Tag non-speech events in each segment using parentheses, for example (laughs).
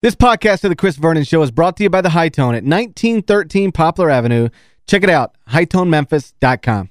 This podcast of the Chris Vernon Show is brought to you by The High Tone at 1913 Poplar Avenue. Check it out, hightonememphis.com.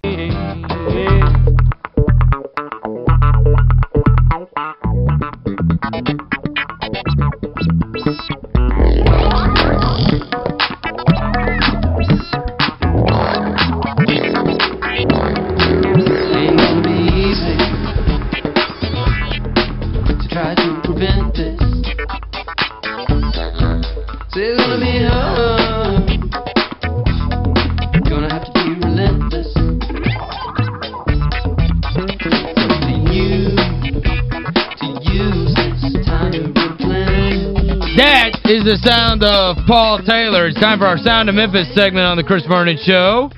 the sound of Paul Taylor. It's time for our Sound of Memphis segment on the Chris Vernon Show.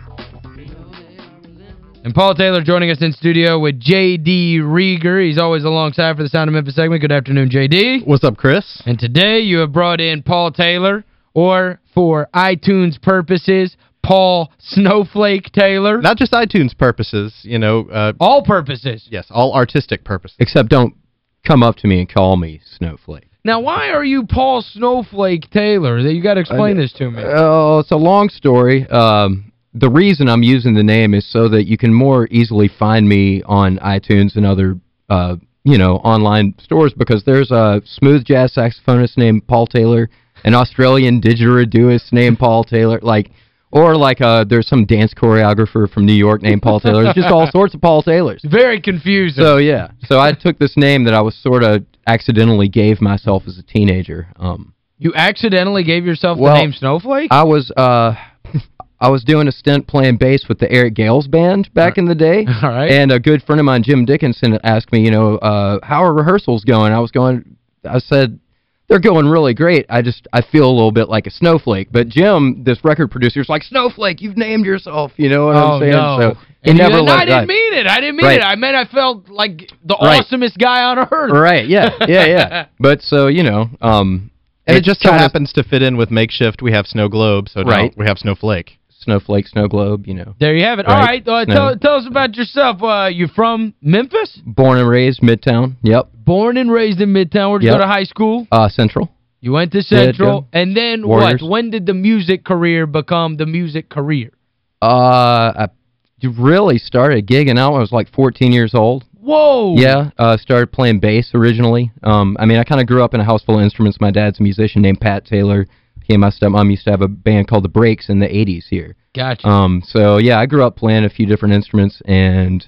And Paul Taylor joining us in studio with J.D. Rieger. He's always alongside for the Sound of Memphis segment. Good afternoon, J.D. What's up, Chris? And today you have brought in Paul Taylor, or for iTunes purposes, Paul Snowflake Taylor. Not just iTunes purposes, you know, uh, All purposes. yes, all artistic purposes. Except don't come up to me and call me Snowflake. Now, why are you Paul Snowflake Taylor? That you got to explain this to me. Oh, it's a long story. Um, the reason I'm using the name is so that you can more easily find me on iTunes and other, uh, you know, online stores because there's a smooth jazz saxophonist named Paul Taylor, an Australian didgeridoist named Paul Taylor, like, or like uh, there's some dance choreographer from New York named Paul Taylor. There's just all (laughs) sorts of Paul Taylors. Very confusing. So, yeah. So I took this name that I was sort of accidentally gave myself as a teenager. Um, you accidentally gave yourself Well, the name Snowflake? I was uh (laughs) I was doing a stint playing bass with the Eric Gales band back in the day. (laughs) All right. And a good friend of mine, Jim Dickinson, asked me, you know, uh, how are rehearsals going? I was going, I said, they're going really great. I just, I feel a little bit like a snowflake. But Jim, this record producer, is like, Snowflake, you've named yourself. You know what oh, I'm saying? no. So he And never you, let I didn't mean it. I didn't mean Right. it. I meant I felt like the Right. awesomest guy on earth. Right, yeah, yeah, yeah. (laughs) but so, you know, um, And it it's just so happens to fit in with makeshift. We have Snow Globe, so Right. we have Snowflake. Snowflake, Snow Globe, you know. There you have it. All right. Right. Uh, tell, tell us about yourself. Uh, you from Memphis? Born and raised, Midtown. Yep. Born and raised in Midtown. Where'd you go to high school? Uh, Central. You went to Did Central. go. And then Warriors. what? When did the music career become the music career? Uh, I really started gigging out when I was like 14 years old. Whoa. Yeah, uh, started playing bass originally. Um, I mean, I kind of grew up in a house full of instruments. My dad's a musician named Pat Taylor. He and my stepmom used to have a band called The Breaks in the 80s here. Gotcha. Um, so, yeah, I grew up playing a few different instruments, and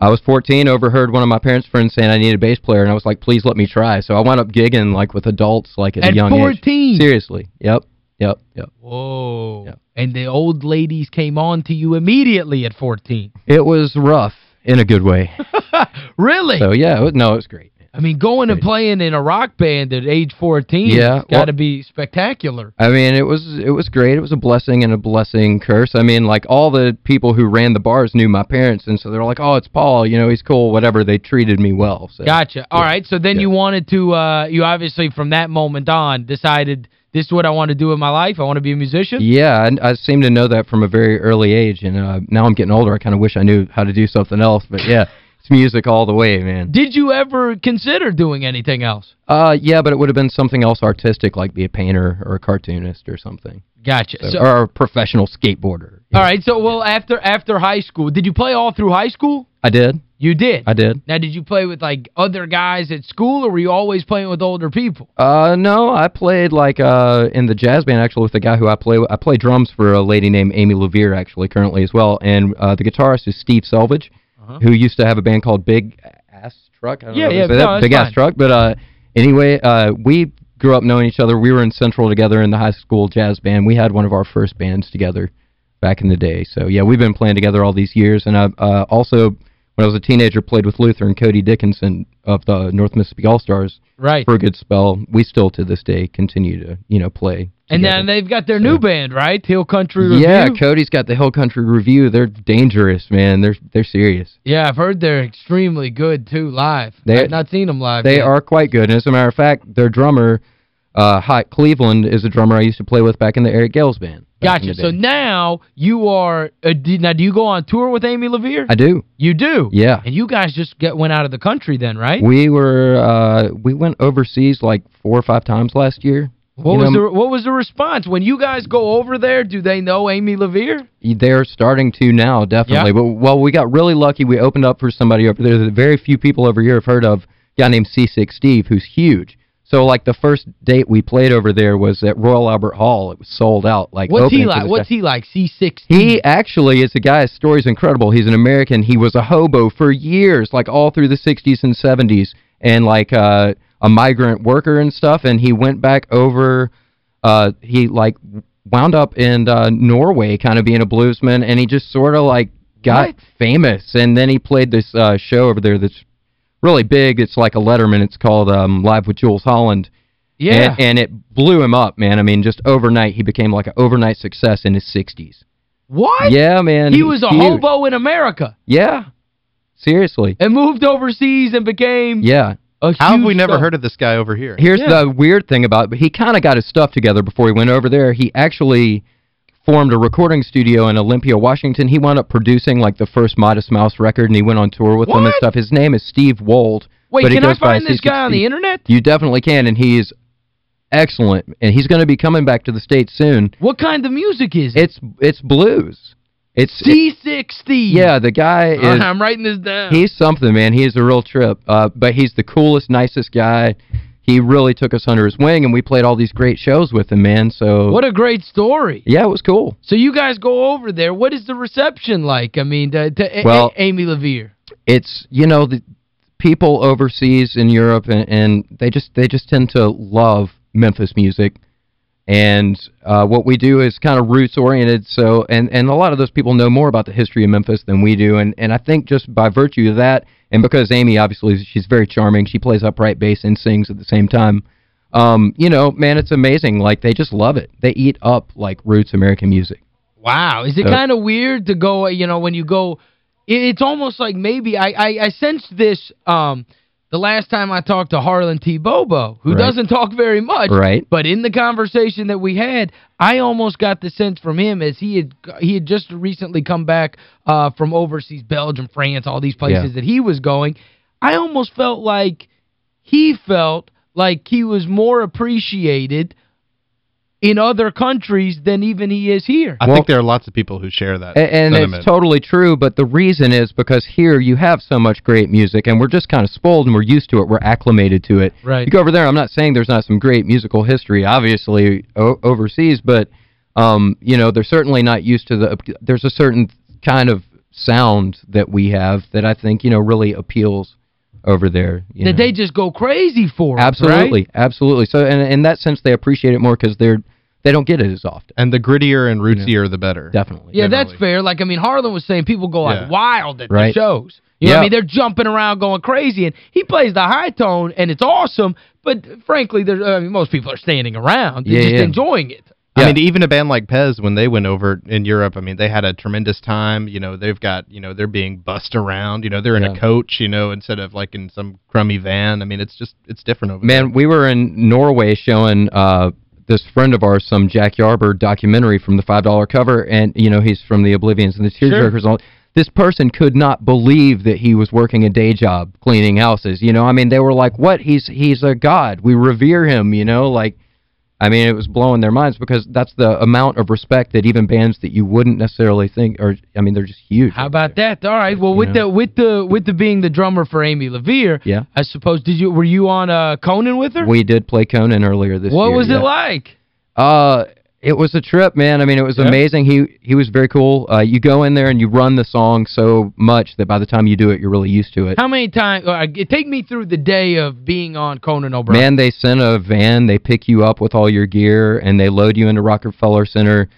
I was 14, overheard one of my parents' friends saying I need a bass player, and I was like, please let me try. So I wound up gigging, like, with adults, like, at, At a young 14? age. Seriously. Yep, yep, yep. Whoa. Yeah. And the old ladies came on to you immediately at 14. It was rough in a good way. (laughs) really? So, yeah, it was, no, it was great. I mean, going and playing in a rock band at age 14 Yeah, got to well- be spectacular. I mean, it was it was great. It was a blessing and a blessing curse. I mean, like, all the people who ran the bars knew my parents, and so they're like, oh, it's Paul, you know, he's cool, whatever. They treated me well. So. Gotcha. All right, so then Yeah. you wanted to, uh, you obviously from that moment on decided this is what I want to do in my life. I want to be a musician. Yeah, I, I seem to know that from a very early age, and uh, now I'm getting older. I kind of wish I knew how to do something else, but yeah, (laughs) it's music all the way, man. Did you ever consider doing anything else? Uh, yeah, but it would have been something else artistic, like be a painter or a cartoonist or something. Gotcha. So, So, or a professional skateboarder. all right, so well after after high school, did you play all through high school? I did. You did. I did. Now, did you play with, like, other guys at school, or were you always playing with older people? Uh no, I played like uh in the jazz band actually with the guy who I play with. I play drums for a lady named Amy LaVere actually currently as well and uh the guitarist is Steve Selvidge who used to have a band called Big Ass Truck. I don't. Yeah, know yeah, no, Big Ass. Truck, but uh anyway, uh we grew up knowing each other. We were in Central together in the high school jazz band. We had one of our first bands together back in the day. So yeah, we've been playing together all these years and I uh also when I was a teenager played with Luther and Cody Dickinson of the North Mississippi All-Stars Right. for a good spell. We still, to this day, continue to, you know, play And together. then they've got their new band, right? Hill Country Revue. Yeah, Cody's got the Hill Country Revue. They're dangerous, man. They're they're serious. Yeah, I've heard they're extremely good, too, live. They- I've not seen them live They yet. are quite good. And as a matter of fact, their drummer, uh, Hot Cleveland is a drummer I used to play with back in the Eric Gales band. Gotcha. So now you are uh, now do you go on tour with Amy LaVere? I do. you do. Yeah. And you guys just get went out of the country then, right? We were uh we went overseas like four or five times last year. what you was know, the what was the response when you guys go over there? Do they know Amy LaVere? They're starting to now, definitely. Yeah. But well, we got really lucky. We opened up for somebody over there that very few people over here have heard of. A guy named Seasick Steve, who's huge. So like the first date we played over there was at Royal Albert Hall. It was sold out. Like What's he like? What's he like? Seasick. He actually is a guy, his story's incredible. He's an American. He was a hobo for years, like all through the 60s and 70s, and like uh, a migrant worker and stuff, and he went back over, uh, he like wound up in uh, Norway kind of being a bluesman, and he just sort of like got What? famous, and then he played this uh, show over there that's really big. It's like a Letterman. It's called um, Live with Jools Holland. Yeah. And, and it blew him up, man. I mean, just overnight, he became like an overnight success in his 60s. what? Yeah, man. He he's was a huge. hobo in America Yeah. Seriously. and moved overseas and became Yeah. a How have we never star. heard of this guy over here? Here's Yeah. the weird thing about it. He kind of got his stuff together before he went over there. He actually formed a recording studio in Olympia, Washington. He wound up producing like the first Modest Mouse record, and he went on tour with them and stuff. His name is Steve Wold. Wait, but can I find this guy on the internet? You definitely can, and he's excellent. And he's going to be coming back to the States soon. What kind of music is it? It's it's blues. It's Seasick. Yeah, the guy is I'm writing this down. He's something, man. He is a real trip. Uh, but he's the coolest, nicest guy. He really took us under his wing, and we played all these great shows with him, man. So, What a great story. yeah, it was cool. So you guys go over there. What is the reception like? I mean, to, to Well- A- Amy LaVere. It's, you know, the people overseas in Europe, and, and they just they just tend to love Memphis music. And uh, what we do is kind of roots-oriented, so and, and a lot of those people know more about the history of Memphis than we do. And, and I think just by virtue of that, and because Amy, obviously, she's very charming, she plays upright bass and sings at the same time, um, you know, man, it's amazing. Like, they just love it. They eat up, like, roots American music. Wow. Is it So- kind of weird to go, you know, when you go, it's almost like maybe, I, I, I sensed this um, the last time I talked to Harlan T. Bobo, who Right. doesn't talk very much. Right. But in the conversation that we had, I almost got the sense from him as he had he had just recently come back uh, from overseas, Belgium, France, all these places Yeah. that he was going. I almost felt like he felt like he was more appreciated in other countries than even he is here. I Well- think there are lots of people who share that A- And it's totally true, but the reason is because here you have so much great music, and we're just kind of spoiled and we're used to it. We're acclimated to it. Right. You go over there, I'm not saying there's not some great musical history, obviously, o overseas, but, um, you know, they're certainly not used to the, there's a certain kind of sound that we have that I think, you know, really appeals over there. You that know. they just go crazy for it, Absolutely, right? absolutely. So, and in that sense, they appreciate it more because they're, they don't get it as often. and the grittier and rootsier, the better. Definitely. Yeah, that's fair. Like, I mean, Harlan was saying people go like Yeah. wild at Right. the shows. You know what I mean? They're jumping around going crazy. And he plays the high tone, and it's awesome. But frankly, there, I mean, most people are standing around. They're Yeah, just yeah. enjoying it. I mean, even a band like Pez, when they went over in Europe, I mean, they had a tremendous time. You know, they've got, you know, they're being bussed around. You know, they're in Yeah. a coach, you know, instead of like in some crummy van. I mean, it's just, it's different over there. Man, we were in Norway showing uh, this friend of ours some Jack Yarber documentary from the $5 cover, and, you know, he's from the Oblivions and the Tearjerkers. all. This person could not believe that he was working a day job cleaning houses. You know, I mean, they were like, what? He's he's a god. We revere him, you know? Like, I mean, it was blowing their minds because that's the amount of respect that even bands that you wouldn't necessarily think are, I mean, they're just huge. How about that? All right. Well, with You the with the with the being the drummer for Amy LaVere, Yeah. I suppose did you were you on uh Conan with her? We did play Conan earlier this what year. was yeah. it like? Uh, it was a trip, man. I mean, it was amazing. He he was very cool. Uh, you go in there and you run the song so much that by the time you do it, you're really used to it. How many times uh, take me through the day of being on Conan O'Brien. Man, they send a van, they pick you up with all your gear, and they load you into Rockefeller Center.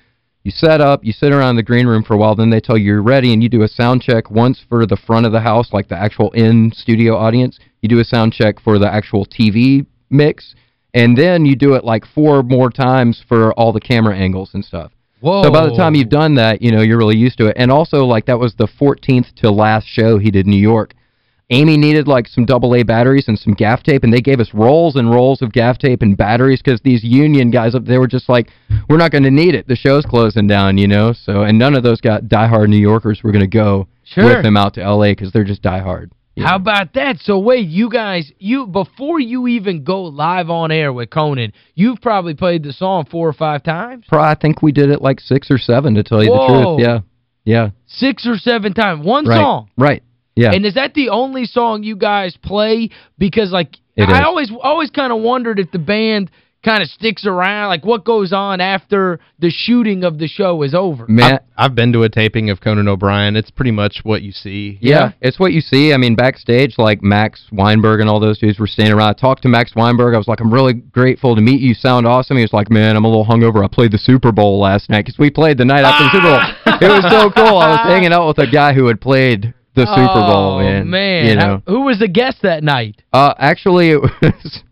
You set up, you sit around the green room for a while, then they tell you you're ready, and you do a sound check once for the front of the house, like the actual in-studio audience. You do a sound check for the actual TV mix, and then you do it like four more times for all the camera angles and stuff. Whoa. So by the time you've done that, you know, you're really used to it. And also, like, that was the 14th to last show he did in New York. Amy needed like some double A batteries and some gaff tape, and they gave us rolls and rolls of gaff tape and batteries because these union guys up there were just like, we're not going to need it. The show's closing down, you know? So And none of those got diehard New Yorkers were going to go Sure. with them out to L.A. because they're just diehard. How about that? So wait, you guys, you before you even go live on air with Conan, you've probably played the song four or five times? I think we did it like six or seven, to tell you Whoa. the truth. Yeah, yeah. Six or seven times. One Right, song. right. Yeah. And is that the only song you guys play? Because, like, It I is. always always kind of wondered if the band kind of sticks around, like what goes on after the shooting of the show is over. Man, I've been to a taping of Conan O'Brien. It's pretty much what you see. Yeah, it's what you see. I mean, backstage, like Max Weinberg and all those dudes were standing around. I talked to Max Weinberg. I was like, I'm really grateful to meet you. You sound awesome. He was like, man, I'm a little hungover. I played the Super Bowl last night because we played the night after the Super Bowl. It was so cool. I was hanging out with a guy who had played the Super Bowl. Oh, and, man. You know. How- who was the guest that night? Uh, actually, it (laughs) was,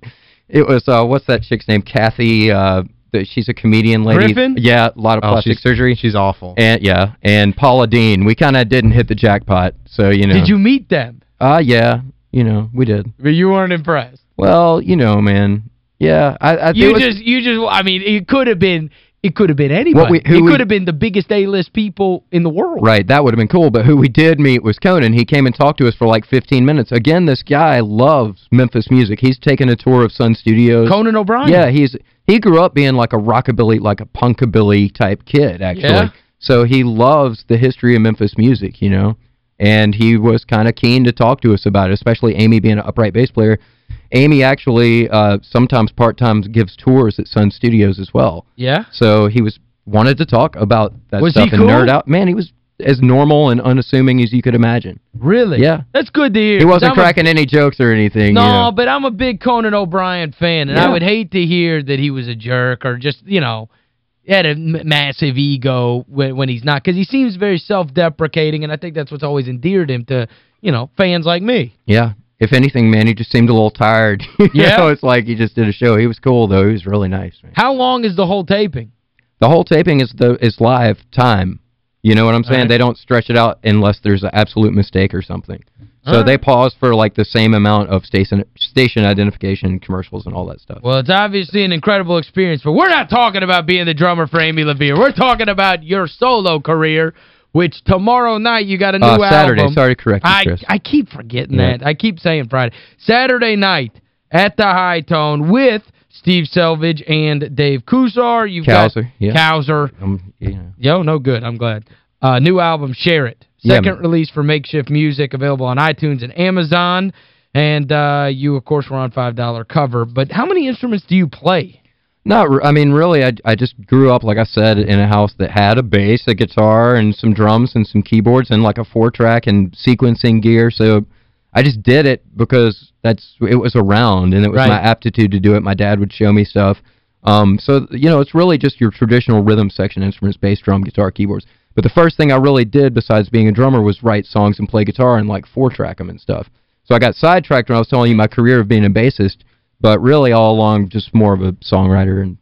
it was uh, what's that chick's name? Kathy, uh, the, she's a comedian lady. Griffin? Yeah, a lot of Oh, plastic she's- surgery. She's awful. And yeah, and Paula Deen. We kind of didn't hit the jackpot, so you know. Did you meet them? Uh, yeah, you know, we did. But you weren't impressed. Well, you know, man. Yeah, I, I You it was- just you just I mean, it could have been it could have been anybody. We- who it we- could have been the biggest A-list people in the world. Right, that would have been cool. But who we did meet was Conan. He came and talked to us for like 15 minutes. Again, this guy loves Memphis music. He's taken a tour of Sun Studios. Conan O'Brien. Yeah, he's he grew up being like a rockabilly, like a punkabilly type kid, actually. Yeah. So he loves the history of Memphis music, you know. And he was kind of keen to talk to us about it, especially Amy being an upright bass player. Amy actually uh, sometimes part-time gives tours at Sun Studios as well. Yeah. So he was wanted to talk about that Was stuff he and cool? nerd out. Man, he was as normal and unassuming as you could imagine. Really? Yeah. That's good to hear. He wasn't I'm a- cracking any jokes or anything. No, you know. but I'm a big Conan O'Brien fan, and I would hate to hear that he was a jerk or just, you know, had a m massive ego when, when he's not. Because he seems very self-deprecating, and I think that's what's always endeared him to, you know, fans like me. Yeah. If anything, man, he just seemed a little tired. (laughs) Yeah? know, it's like he just did a show. He was cool, though. He was really nice, man. How long is the whole taping? The whole taping is the is live time. You know what I'm saying? Right. They don't stretch it out unless there's an absolute mistake or something. So right. they pause for like the same amount of station station identification commercials and all that stuff. Well, it's obviously an incredible experience, but we're not talking about being the drummer for Amy LaVere. We're talking about your solo career, which tomorrow night you got a new uh, Saturday. album. Sorry to correct you, I, Chris. I keep forgetting Yeah. that. I keep saying Friday. Saturday night at the High Tone with Steve Selvidge and Dave Kusar. You've Kowser, got yeah. Kowser. um, know. Yo, no good. I'm glad. Uh, new album, Share It. Second man. release for Makeshift Music, available on iTunes and Amazon. And uh, you, of course, were on $5 cover. But how many instruments do you play? Not, r- I mean, really, I, I just grew up, like I said, in a house that had a bass, a guitar, and some drums and some keyboards and like a four-track and sequencing gear. So I just did it because that's it was around and it was Right. my aptitude to do it. My dad would show me stuff. Um, so, you know, it's really just your traditional rhythm section instruments, bass, drum, guitar, keyboards. But the first thing I really did besides being a drummer was write songs and play guitar and like four-track them and stuff. So I got sidetracked when I was telling you my career of being a bassist, but really all along just more of a songwriter and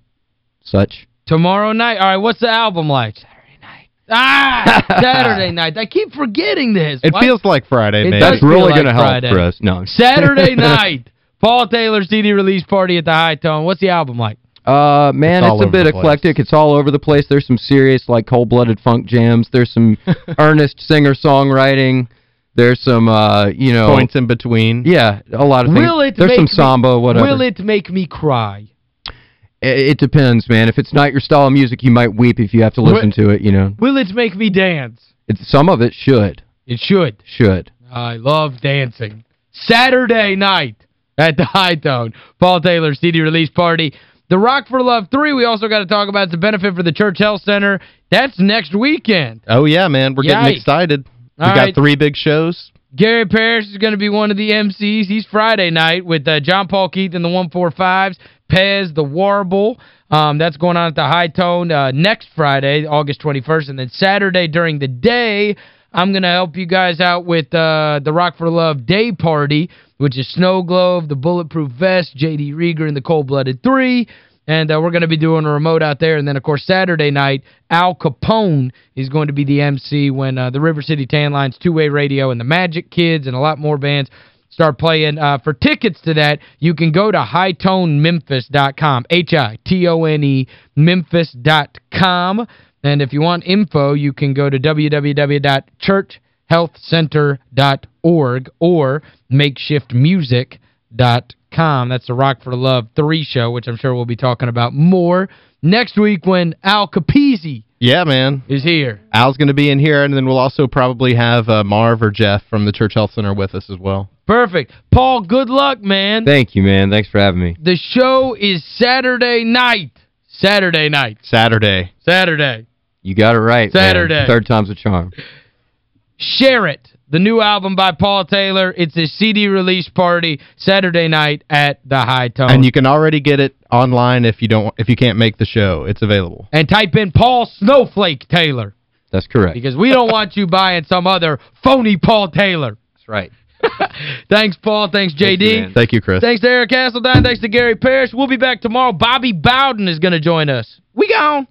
such. Tomorrow night. All right, what's the album like? Saturday night. Ah, (laughs) Saturday night. I keep forgetting this. It Why- feels like Friday, man. That's really like going to help, Friday. Chris. No. Saturday (laughs) night. Paul Taylor's CD release party at the High Tone. What's the album like? Uh, man, It's it's, a bit the place. eclectic. It's all over the place. There's some serious, like, cold-blooded funk jams. There's some (laughs) earnest singer-songwriting. There's some, uh, you know... Points in between. Yeah, a lot of things. Will it There's make some me- samba, whatever. Will it make me cry? It, it depends, man. If it's not your style of music, you might weep if you have to listen to it, you know. Will it make me dance? It's, some of it should. It should. Should. I love dancing. Saturday night at the High Tone. Paul Taylor CD release party. The Rock for Love 3, we also got to talk about the benefit for the Church Health Center. That's next weekend. Oh, yeah, man. We're Yikes. getting excited. We All got right. three big shows. Gary Parrish is going to be one of the MCs. He's Friday night with uh, John Paul Keith and the 145s, Pez, the Warble. Um, that's going on at the High Tone uh, next Friday, August 21st. And then Saturday during the day, I'm going to help you guys out with uh, the Rock for Love Day Party, which is Snow Globe, the Bulletproof Vest, J.D. Rieger, and the Cold Blooded 3. And uh, we're going to be doing a remote out there. And then, of course, Saturday night, Al Kapone is going to be the MC when uh, the River City Tan Lines, Two-Way Radio, and the Magic Kids and a lot more bands start playing. Uh, for tickets to that, you can go to hightone.memphis.com, H-I-T-O-N-E, memphis.com. And if you want info, you can go to www.churchhealthcenter.org or makeshiftmusic.com. That's the Rock for the Love 3 show, which I'm sure we'll be talking about more next week when Al Capizzi Yeah, man. is here. Al's going to be in here, and then we'll also probably have uh, Marv or Jeff from the Church Health Center with us as well. Perfect. Paul, good luck, man. Thank you, man. Thanks for having me. The show is Saturday night. Saturday night. Saturday. Saturday. You got it right, man. Saturday. Third time's a charm. Share It, the new album by Paul Taylor. It's a CD release party Saturday night at the High Tone. And you can already get it online if you don't if you can't make the show. It's available. and type in Paul Snowflake Taylor That's correct. because we don't want you buying some other phony Paul Taylor. That's right. (laughs) Thanks, Paul. Thanks, Thank JD. you. Thank you, Chris. Thanks to Eric Castledine. Thanks to Gary Parrish. We'll be back tomorrow. Bobby Bowden is going to join us. We gone.